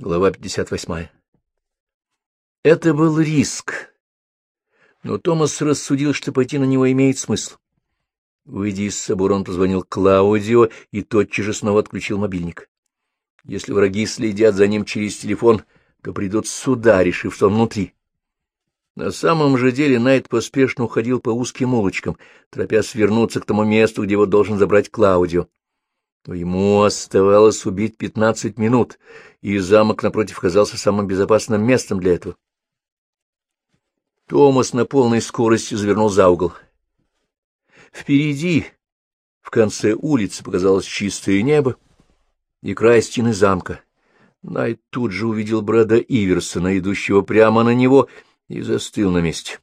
Глава 58. Это был риск, но Томас рассудил, что пойти на него имеет смысл. Выйдя из собора, он позвонил Клаудио и тотчас же снова отключил мобильник. Если враги следят за ним через телефон, то придут сюда, решив, что он внутри. На самом же деле Найт поспешно уходил по узким улочкам, торопясь вернуться к тому месту, где его должен забрать Клаудио. Но ему оставалось убить пятнадцать минут, и замок напротив казался самым безопасным местом для этого. Томас на полной скорости завернул за угол. Впереди, в конце улицы, показалось чистое небо и край стены замка. Найт тут же увидел Брэда Иверсона, идущего прямо на него, и застыл на месте.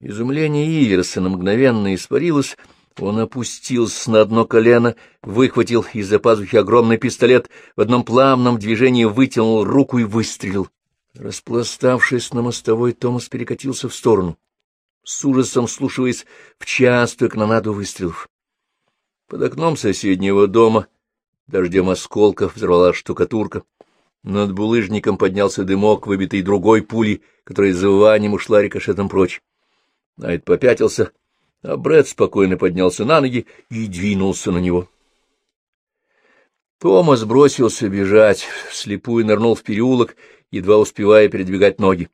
Изумление Иверсона мгновенно испарилось, он опустился на одно колено, выхватил из-за пазухи огромный пистолет, в одном плавном движении вытянул руку и выстрелил. Распластавшись на мостовой, Томас перекатился в сторону, с ужасом слушаясь в частую канонаду выстрелов. Под окном соседнего дома дождем осколков взорвала штукатурка. Над булыжником поднялся дымок, выбитый другой пулей, которая завыванием ушла рикошетом прочь. Найт попятился, а Брэд спокойно поднялся на ноги и двинулся на него. Томас бросился бежать, вслепую нырнул в переулок, едва успевая передвигать ноги.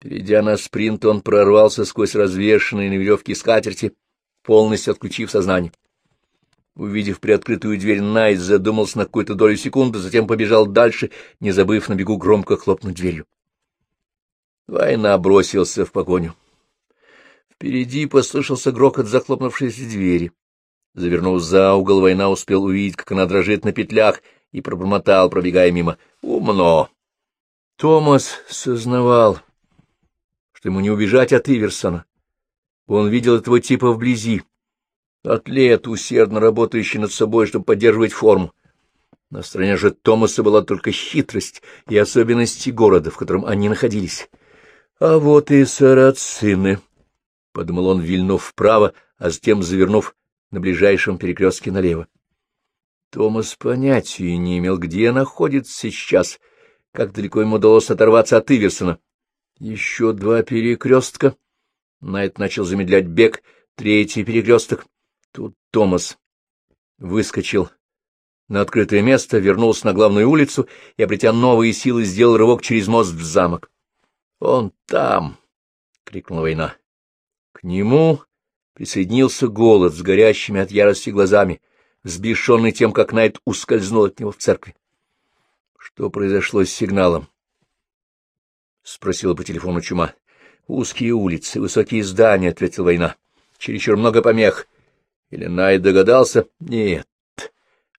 Перейдя на спринт, он прорвался сквозь развешенные на веревке скатерти, полностью отключив сознание. Увидев приоткрытую дверь, Найт задумался на какую-то долю секунды, затем побежал дальше, не забыв на бегу громко хлопнуть дверью. Война бросился в погоню. Впереди послышался грохот захлопнувшейся двери. Завернув за угол, война успел увидеть, как она дрожит на петлях, и пробормотал, пробегая мимо. «Умно!» Томас сознавал, что ему не убежать от Иверсона. Он видел этого типа вблизи. Атлет, усердно работающий над собой, чтобы поддерживать форму. На стороне же Томаса была только хитрость и особенности города, в котором они находились. А вот и сарацины, — подумал он, вильнув вправо, а затем завернув на ближайшем перекрестке налево. Томас понятия не имел, где находится сейчас, как далеко ему удалось оторваться от Иверсона. Еще два перекрестка. Найт начал замедлять бег, третий перекресток. Тут Томас выскочил на открытое место, вернулся на главную улицу и, обретя новые силы, сделал рывок через мост в замок. — Он там! — крикнула война. Нему присоединился голод с горящими от ярости глазами, взбешенный тем, как Найт ускользнул от него в церкви. — Что произошло с сигналом? — спросила по телефону Чума. — Узкие улицы, высокие здания, — ответила война. — Чересчур много помех. Или Найт догадался? Нет.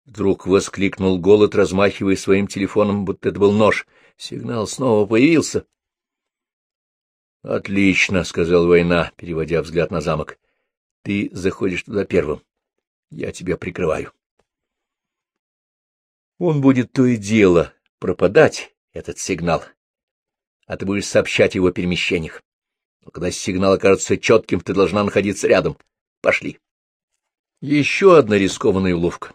Вдруг воскликнул голод, размахивая своим телефоном, будто это был нож. Сигнал снова появился. «Отлично», — сказал Война, переводя взгляд на замок. «Ты заходишь туда первым. Я тебя прикрываю». Он будет то и дело пропадать, этот сигнал, а ты будешь сообщать о его перемещениях. Но когда сигнал окажется четким, ты должна находиться рядом. Пошли. Еще одна рискованная уловка.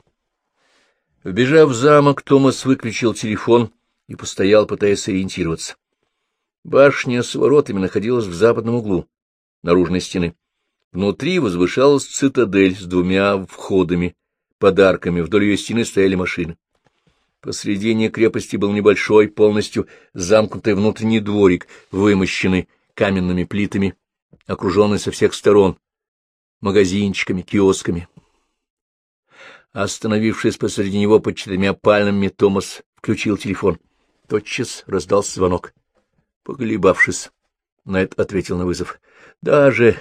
Вбежав в замок, Томас выключил телефон и постоял, пытаясь ориентироваться. Башня с воротами находилась в западном углу наружной стены. Внутри возвышалась цитадель с двумя входами, подарками, вдоль ее стены стояли машины. Посредине крепости был небольшой, полностью замкнутый внутренний дворик, вымощенный каменными плитами, окруженный со всех сторон магазинчиками, киосками. Остановившись посреди него под четырьмя пальмами, Томас включил телефон. Тотчас раздался звонок. Поглебавшись, Найт ответил на вызов. — Даже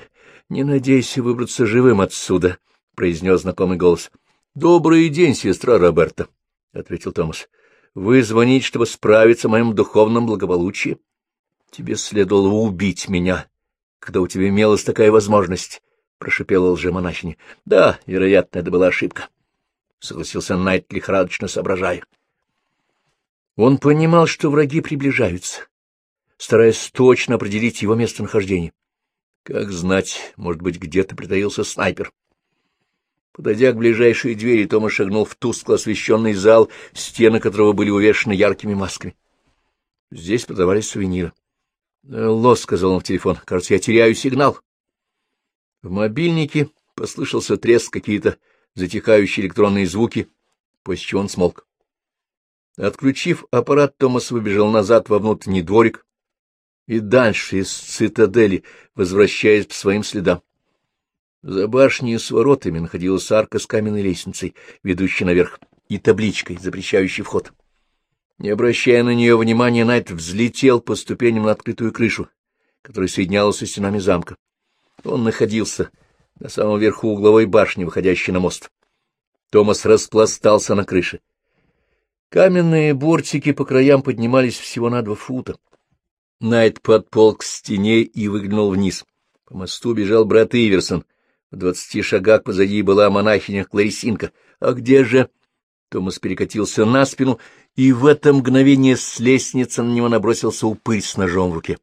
не надейся выбраться живым отсюда, — произнес знакомый голос. — Добрый день, сестра Роберта, — ответил Томас. — Вы звоните, чтобы справиться о моем духовном благополучии? Тебе следовало убить меня, когда у тебя имелась такая возможность, — прошипела лжемонахиня. — Да, вероятно, это была ошибка. —— согласился Найт, лихорадочно соображая. Он понимал, что враги приближаются, стараясь точно определить его местонахождение. Как знать, может быть, где-то притаился снайпер. Подойдя к ближайшей двери, Томас шагнул в тускло освещенный зал, стены которого были увешаны яркими масками. Здесь продавались сувениры. — Алло, — сказал он в телефон, — кажется, я теряю сигнал. В мобильнике послышался треск, какие-то затихающие электронные звуки, после чего он смолк. Отключив аппарат, Томас выбежал назад во внутренний дворик и дальше из цитадели, возвращаясь по своим следам. За башней с воротами находилась арка с каменной лестницей, ведущей наверх, и табличкой, запрещающей вход. Не обращая на нее внимания, Найт взлетел по ступеням на открытую крышу, которая соединялась со стенами замка. Он находился на самом верху угловой башни, выходящей на мост. Томас распластался на крыше. Каменные бортики по краям поднимались всего на два фута. Найт подполз к стене и выглянул вниз. По мосту бежал брат Иверсон. В двадцати шагах позади была монахиня Кларисинка. А где же... Томас перекатился на спину, и в это мгновение с лестницы на него набросился упырь с ножом в руке.